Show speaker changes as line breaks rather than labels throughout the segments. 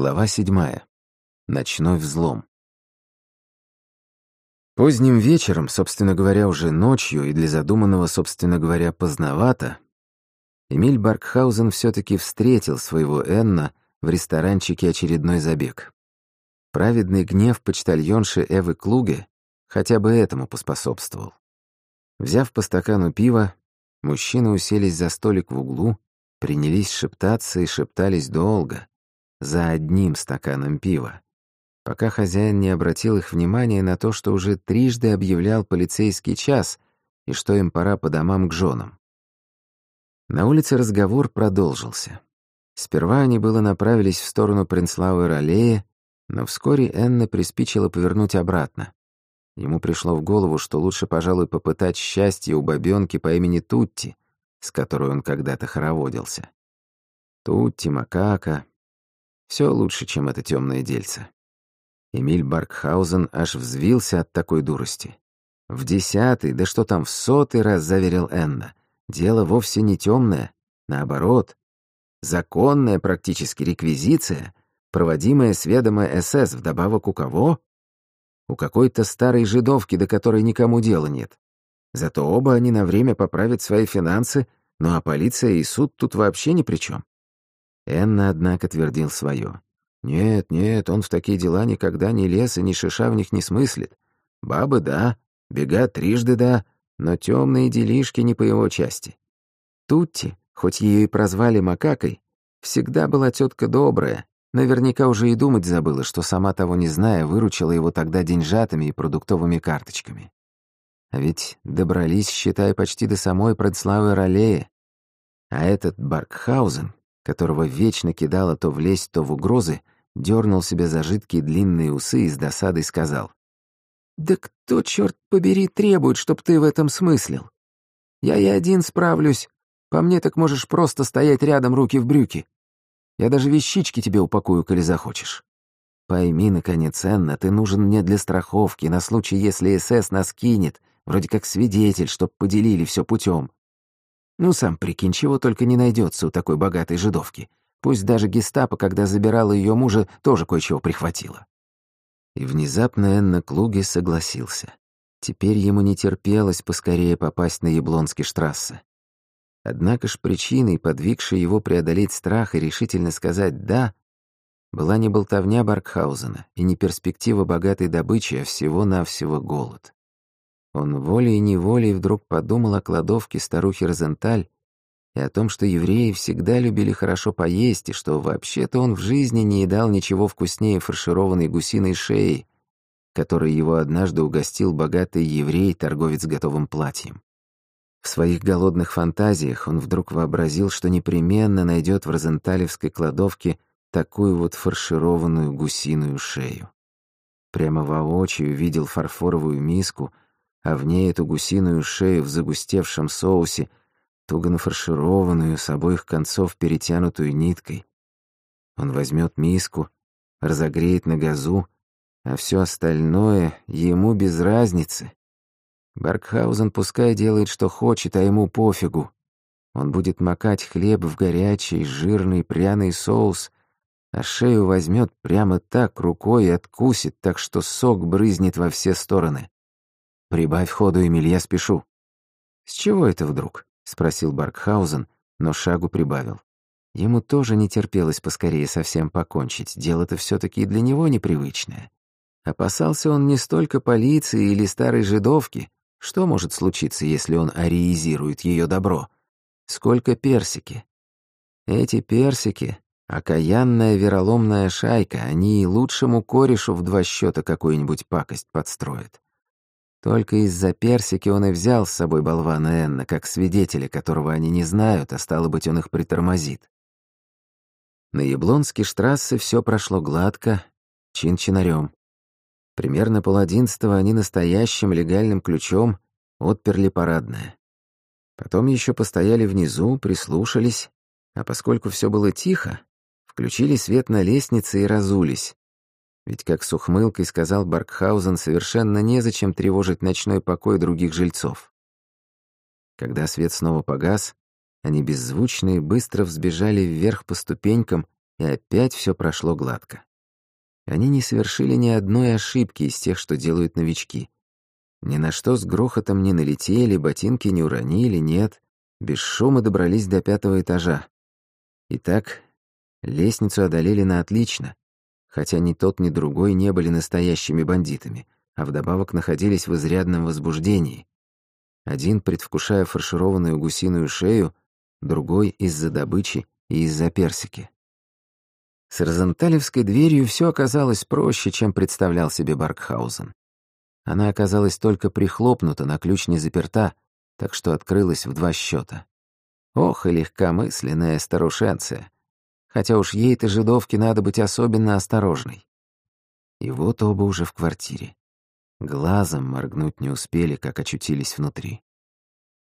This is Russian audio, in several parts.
Глава седьмая. Ночной взлом. Поздним вечером, собственно говоря, уже ночью и для задуманного, собственно говоря, поздновато, Эмиль Баркхаузен все таки встретил своего Энна в ресторанчике «Очередной забег». Праведный гнев почтальонши Эвы Клуге хотя бы этому поспособствовал. Взяв по стакану пива, мужчины уселись за столик в углу, принялись шептаться и шептались долго, за одним стаканом пива, пока хозяин не обратил их внимания на то, что уже трижды объявлял полицейский час и что им пора по домам к женам. На улице разговор продолжился. Сперва они было направились в сторону Принцлауэр-аллеи, но вскоре Энна приспичила повернуть обратно. Ему пришло в голову, что лучше, пожалуй, попытать счастье у бабёнки по имени Тутти, с которой он когда-то хороводился. Тутти, Макака, все лучше, чем это темное дельце. Эмиль Баркхаузен аж взвился от такой дурости. В десятый, да что там, в сотый раз заверил Энна. Дело вовсе не темное, наоборот. Законная практически реквизиция, проводимая с ведома СС вдобавок у кого? У какой-то старой жидовки, до которой никому дела нет. Зато оба они на время поправят свои финансы, ну а полиция и суд тут вообще ни при чем. Энна, однако, твердил свое. «Нет, нет, он в такие дела никогда ни лез и ни шиша в них не смыслит. Бабы — да, бега трижды — да, но темные делишки не по его части. Тутти, хоть ее и прозвали макакой, всегда была тетка добрая, наверняка уже и думать забыла, что сама того не зная, выручила его тогда деньжатами и продуктовыми карточками. А ведь добрались, считай, почти до самой Предславы Ролеи. А этот Баркхаузен, которого вечно кидало то в лесть, то в угрозы, дернул себе за жидкие длинные усы и с досадой сказал. «Да кто, черт побери, требует, чтоб ты в этом смыслил? Я и один справлюсь. По мне так можешь просто стоять рядом руки в брюки. Я даже вещички тебе упакую, коли захочешь. Пойми, наконец, Энна, ты нужен мне для страховки, на случай, если СС нас кинет, вроде как свидетель, чтоб поделили все путем. Ну, сам прикинь, чего только не найдется у такой богатой жидовки. Пусть даже гестапо, когда забирала ее мужа, тоже кое-чего прихватила. И внезапно Энна Клуги согласился. Теперь ему не терпелось поскорее попасть на Яблонский штрассе. Однако ж причиной, подвигшей его преодолеть страх и решительно сказать «да», была не болтовня Баркхаузена и не перспектива богатой добычи, а всего-навсего голод. Он волей-неволей вдруг подумал о кладовке старухи Розенталь и о том, что евреи всегда любили хорошо поесть, и что вообще-то он в жизни не едал ничего вкуснее фаршированной гусиной шеи, которой его однажды угостил богатый еврей, торговец готовым платьем. В своих голодных фантазиях он вдруг вообразил, что непременно найдет в розенталевской кладовке такую вот фаршированную гусиную шею. Прямо воочию видел фарфоровую миску — а в ней эту гусиную шею в загустевшем соусе, туго нафаршированную, с обоих концов перетянутую ниткой. Он возьмет миску, разогреет на газу, а все остальное ему без разницы. Баркхаузен пускай делает, что хочет, а ему пофигу. Он будет макать хлеб в горячий, жирный, пряный соус, а шею возьмет прямо так рукой и откусит, так что сок брызнет во все стороны. «Прибавь ходу, Эмиль, я спешу». «С чего это вдруг?» — спросил Баркхаузен, но шагу прибавил. Ему тоже не терпелось поскорее совсем покончить, дело-то все таки для него непривычное. Опасался он не столько полиции или старой жидовки, что может случиться, если он ариизирует ее добро, сколько персики. Эти персики — окаянная вероломная шайка, они и лучшему корешу в два счета какую-нибудь пакость подстроят. Только из-за персики он и взял с собой болвана Энна, как свидетеля, которого они не знают, а стало быть, он их притормозит. На Яблонской штрассе все прошло гладко, чин-чинарем. Примерно полодиннадцатого они настоящим легальным ключом отперли парадное. Потом еще постояли внизу, прислушались, а поскольку все было тихо, включили свет на лестнице и разулись, ведь, как с ухмылкой сказал Баркхаузен, совершенно незачем тревожить ночной покой других жильцов. Когда свет снова погас, они беззвучно и быстро взбежали вверх по ступенькам и опять все прошло гладко. Они не совершили ни одной ошибки из тех, что делают новички. Ни на что с грохотом не налетели, ботинки не уронили, нет. Без шума добрались до пятого этажа. Итак, лестницу одолели на отлично, хотя ни тот, ни другой не были настоящими бандитами, а вдобавок находились в изрядном возбуждении. Один, предвкушая фаршированную гусиную шею, другой — из-за добычи и из-за персики. С Розенталевской дверью все оказалось проще, чем представлял себе Баркхаузен. Она оказалась только прихлопнута, на ключ не заперта, так что открылась в два счета. Ох, и легкомысленная старушенция. Хотя уж ей-то жидовке надо быть особенно осторожной. И вот оба уже в квартире. Глазом моргнуть не успели, как очутились внутри.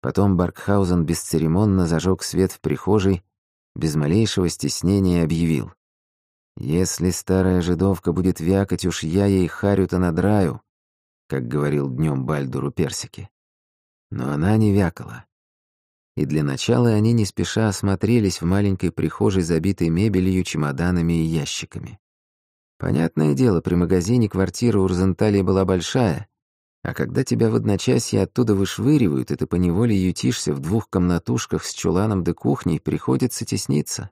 Потом Баркхаузен бесцеремонно зажег свет в прихожей, без малейшего стеснения объявил. «Если старая жидовка будет вякать, уж я ей харю-то надраю», как говорил днем Бальдуру Персики. Но она не вякала. И для начала они не спеша осмотрелись в маленькой прихожей, забитой мебелью, чемоданами и ящиками. Понятное дело, при магазине квартира у Розенталии была большая, а когда тебя в одночасье оттуда вышвыривают, и ты поневоле ютишься в двух комнатушках с чуланом да кухней, приходится тесниться.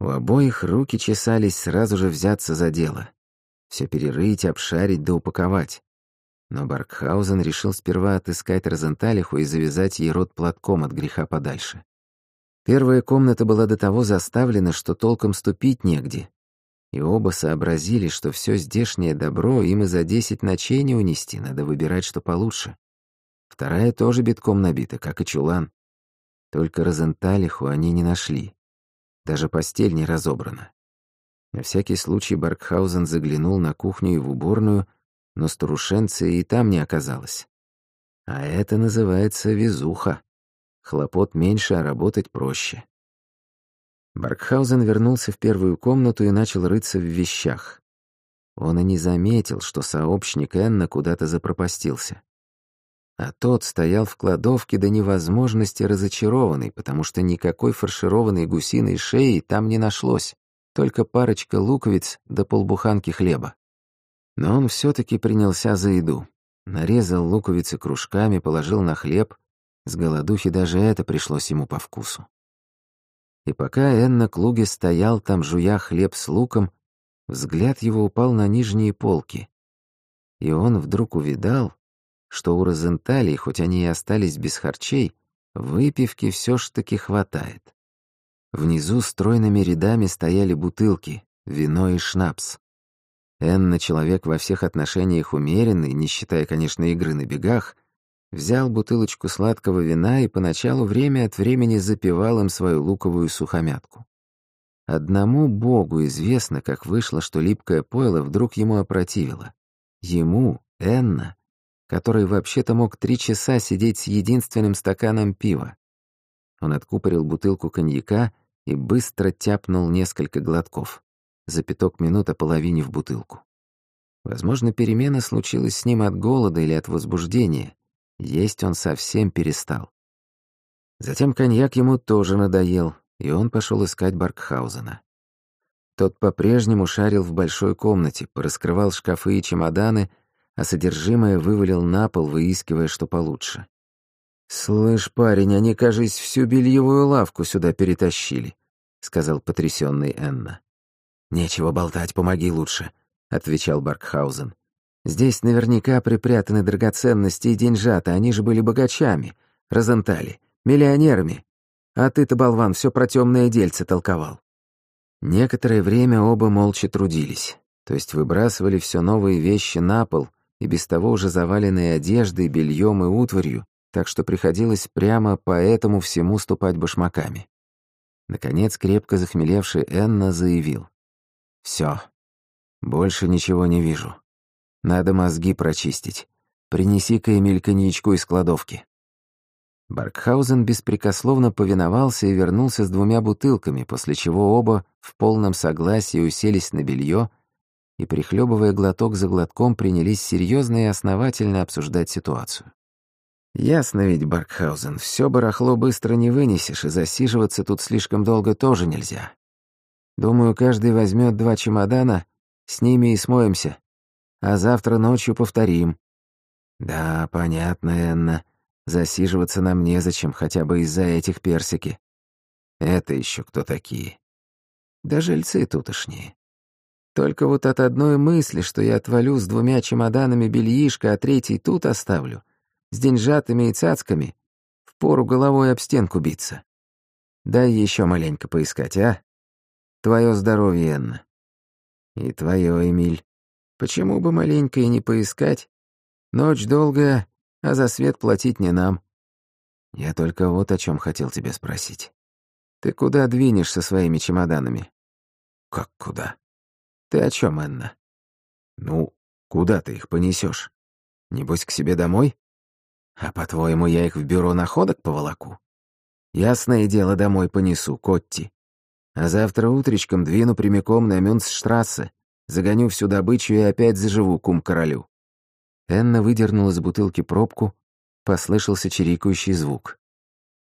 У обоих руки чесались сразу же взяться за дело. Все перерыть, обшарить да упаковать. Но Баркхаузен решил сперва отыскать Розенталиху и завязать ей рот платком от греха подальше. Первая комната была до того заставлена, что толком ступить негде. И оба сообразили, что все здешнее добро им и за десять ночей не унести, надо выбирать, что получше. Вторая тоже битком набита, как и чулан. Только Розенталиху они не нашли. Даже постель не разобрана. На всякий случай Баркхаузен заглянул на кухню и в уборную, но старушенцы и там не оказалось. А это называется везуха. Хлопот меньше, а работать проще. Баркхаузен вернулся в первую комнату и начал рыться в вещах. Он и не заметил, что сообщник Энна куда-то запропастился. А тот стоял в кладовке до невозможности разочарованный, потому что никакой фаршированной гусиной шеи там не нашлось, только парочка луковиц да полбуханки хлеба. Но он все-таки принялся за еду. Нарезал луковицы кружками, положил на хлеб. С голодухи даже это пришлось ему по вкусу. И пока Энна Клуге стоял там, жуя хлеб с луком, взгляд его упал на нижние полки. И он вдруг увидал, что у Розенталей, хоть они и остались без харчей, выпивки все ж таки хватает. Внизу стройными рядами стояли бутылки, вино и шнапс. Энна, человек во всех отношениях умеренный, не считая, конечно, игры на бегах, взял бутылочку сладкого вина и поначалу время от времени запивал им свою луковую сухомятку. Одному Богу известно, как вышло, что липкое пойло вдруг ему опротивило. Ему, Энна, который вообще-то мог три часа сидеть с единственным стаканом пива. Он откупорил бутылку коньяка и быстро тяпнул несколько глотков. За пяток минут ополовинив бутылку. Возможно, перемена случилась с ним от голода или от возбуждения. Есть он совсем перестал. Затем коньяк ему тоже надоел, и он пошел искать Баркхаузена. Тот по-прежнему шарил в большой комнате, пораскрывал шкафы и чемоданы, а содержимое вывалил на пол, выискивая что получше. «Слышь, парень, они, кажись, всю бельевую лавку сюда перетащили», — сказал потрясённый Энна. «Нечего болтать, помоги лучше», — отвечал Баркхаузен. «Здесь наверняка припрятаны драгоценности и деньжата, они же были богачами, Розентали, миллионерами. А ты-то, болван, все про темное дельце толковал». Некоторое время оба молча трудились, то есть выбрасывали все новые вещи на пол — и без того уже заваленные одеждой, бельем и утварью, так что приходилось прямо по этому всему ступать башмаками. Наконец, крепко захмелевший Энна заявил. «Все. Больше ничего не вижу. Надо мозги прочистить. Принеси-ка, Эмиль, коньячку из кладовки». Баркхаузен беспрекословно повиновался и вернулся с двумя бутылками, после чего оба в полном согласии уселись на белье и, прихлебывая глоток за глотком, принялись серьезно и основательно обсуждать ситуацию. «Ясно ведь, Баркхаузен, все барахло быстро не вынесешь, и засиживаться тут слишком долго тоже нельзя. Думаю, каждый возьмет два чемодана, с ними и смоемся. А завтра ночью повторим. Да, понятно, Энна. Засиживаться нам незачем, хотя бы из-за этих персики. Это еще кто такие? Да жильцы тутошние. Только вот от одной мысли, что я отвалю с двумя чемоданами бельишко, а третий тут оставлю, с деньжатами и цацками, впору головой об стенку биться. Дай еще маленько поискать, а? Твое здоровье, Энна. И твое, Эмиль. Почему бы маленько и не поискать? Ночь долгая, а за свет платить не нам. Я только вот о чем хотел тебя спросить. Ты куда двинешь со своими чемоданами? Как куда? Ты о чем, Энна? Ну, куда ты их понесешь? Небось, к себе домой? А по-твоему, я их в бюро находок поволоку? Ясное дело, домой понесу, Котти. А завтра утречком двину прямиком на Мюнцштрассе, загоню всю добычу и опять заживу кум-королю. Энна выдернула из бутылки пробку, послышался чирикающий звук.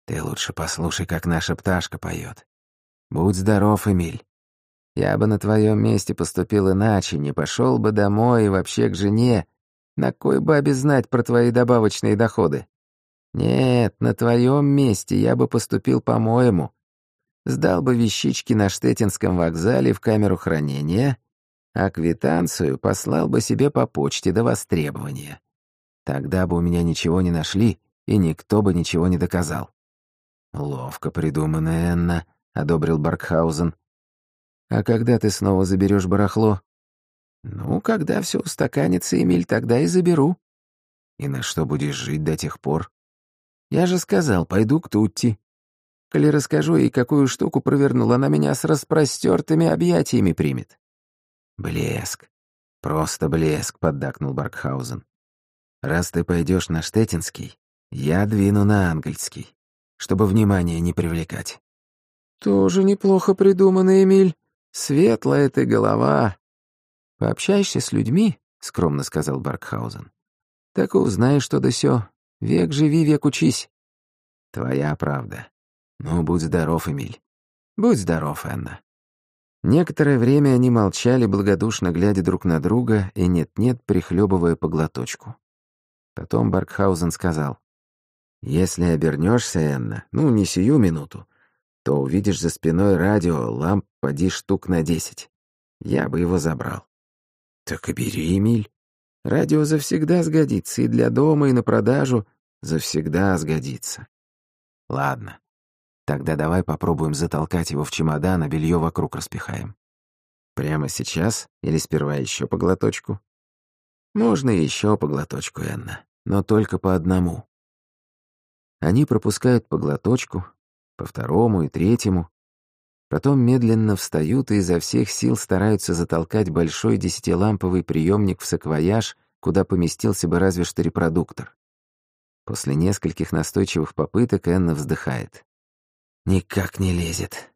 «Ты лучше послушай, как наша пташка поет. Будь здоров, Эмиль. Я бы на твоем месте поступил иначе, не пошел бы домой и вообще к жене. На кой бабе знать про твои добавочные доходы? Нет, на твоем месте я бы поступил по-моему. Сдал бы вещички на Штетинском вокзале в камеру хранения, а квитанцию послал бы себе по почте до востребования. Тогда бы у меня ничего не нашли, и никто бы ничего не доказал. «Ловко придумано, Энна», — одобрил Баркхаузен. «А когда ты снова заберешь барахло?» «Ну, когда все устаканится, Эмиль, тогда и заберу». «И на что будешь жить до тех пор?» «Я же сказал, пойду к Тутти. Коли расскажу ей, какую штуку провернул, она меня с распростертыми объятиями примет». «Блеск. Просто блеск», — поддакнул Баркхаузен. «Раз ты пойдешь на Штетинский, я двину на Ангельский, чтобы внимание не привлекать». «Тоже неплохо придумано, Эмиль. Светлая ты голова». «Пообщаешься с людьми», — скромно сказал Баркхаузен. «Так узнаешь что да сё. Век живи, век учись». «Твоя правда. Ну, будь здоров, Эмиль. Будь здоров, Энна». Некоторое время они молчали, благодушно глядя друг на друга и нет-нет, прихлебывая по глоточку. Потом Баркхаузен сказал, «Если обернешься, Энна, ну, не сию минуту, то увидишь за спиной радио, ламп поди штук на десять. Я бы его забрал». «Так и бери, Эмиль. Радио завсегда сгодится и для дома, и на продажу завсегда сгодится». «Ладно, Тогда давай попробуем затолкать его в чемодан, а белье вокруг распихаем. Прямо сейчас или сперва еще по глоточку? Можно еще по глоточку, Энна, но только по одному. Они пропускают по глоточку, по второму и третьему, потом медленно встают и изо всех сил стараются затолкать большой десятиламповый приемник в саквояж, куда поместился бы разве что репродуктор. После нескольких настойчивых попыток Энна вздыхает. Никак не лезет.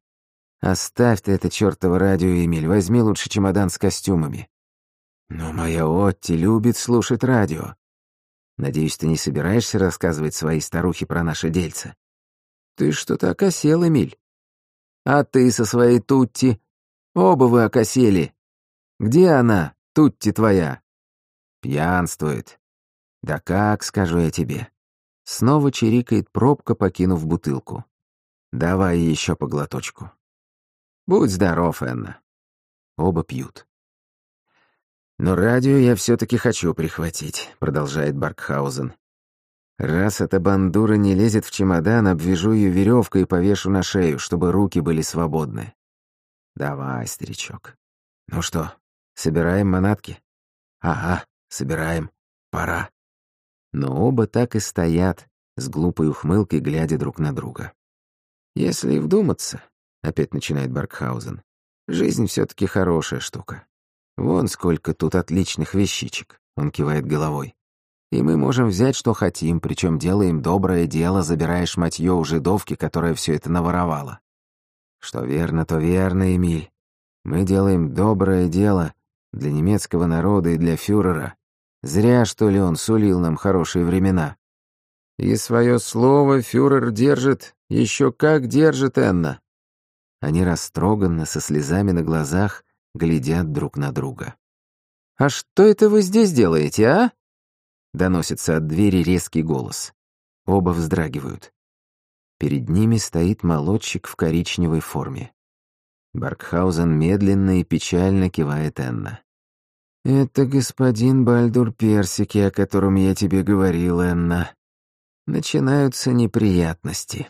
Оставь ты это чёртово радио, Эмиль, возьми лучше чемодан с костюмами. Но моя Отти любит слушать радио. Надеюсь, ты не собираешься рассказывать своей старухе про наше дельце? Ты что-то окосел, Эмиль. А ты со своей Тутти? Оба вы окосели. Где она, Тутти твоя? Пьянствует. Да как, скажу я тебе. Снова чирикает пробка, покинув бутылку. Давай еще по глоточку. Будь здоров, Энна. Оба пьют. Но радио я все-таки хочу прихватить, продолжает Баркхаузен. Раз эта бандура не лезет в чемодан, обвяжу ее веревкой и повешу на шею, чтобы руки были свободны. Давай, старичок. Ну что, собираем манатки? Ага, собираем. Пора. Но оба так и стоят, с глупой ухмылкой глядя друг на друга. Если вдуматься, опять начинает Баркхаузен, жизнь все-таки хорошая штука. Вон сколько тут отличных вещичек, он кивает головой. И мы можем взять, что хотим, причем делаем доброе дело, забирая шматье у жидовки, которая все это наворовала. Что верно, то верно, Эмиль. Мы делаем доброе дело для немецкого народа и для фюрера. Зря, что ли, он сулил нам хорошие времена. И свое слово фюрер держит еще как держит Энна. Они растроганно, со слезами на глазах, глядят друг на друга. «А что это вы здесь делаете, а?» Доносится от двери резкий голос. Оба вздрагивают. Перед ними стоит молодчик в коричневой форме. Баркхаузен медленно и печально кивает Энна. «Это господин Бальдур Персики, о котором я тебе говорил, Энна. Начинаются неприятности».